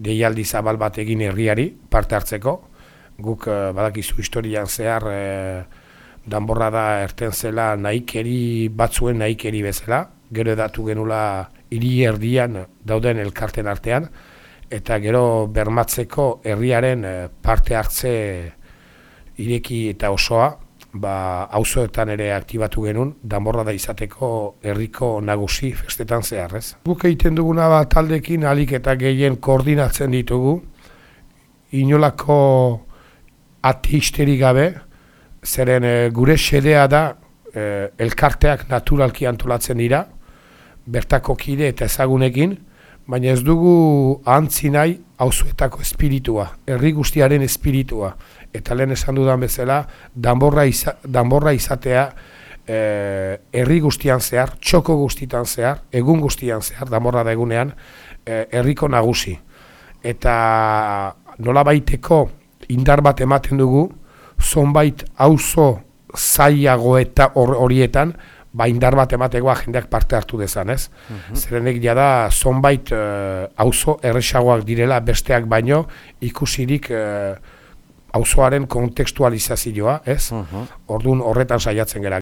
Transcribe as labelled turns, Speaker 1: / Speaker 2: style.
Speaker 1: deialdi zabal bat egin herriari parte hartzeko. Guk uh, badakizu historian zehar uh, danborra da erten zela nahikeri batzuen nahikeri bezala. Gero edatu genula hiri erdian dauden elkarten artean. Eta gero bermatzeko herriaren parte hartze ireki eta osoa ba, auzoetan ere aktibatu genuen, danborra da izateko herriko nagusi festetan zehar, ez? Guk egiten duguna bat taldekin alik eta gehien koordinatzen ditugu, inolako ati gabe, zeren e, gure xedea da e, elkarteak naturalki antolatzen dira, bertako kide eta ezagunekin, baina ez dugu antzi nahi auzuetako espiritua, herri guztiaren espiritua eta lehen esan dudan bezala, danborra, danborra izatea eh, herri guztian zehar, txoko guztitan zehar, egun guztian zehar, danborra da egunean, eh, herriko nagusi. Eta nola baiteko indar bat ematen dugu, zonbait auzo zaiago eta horietan, ba indar bat emategoa jendeak parte hartu dezan, ez? Mm -hmm. Zerenek jada zonbait auzo erresagoak direla besteak baino ikusirik auzoaren kontekstualizazioa, ez? Uh Orduan horretan saiatzen gera.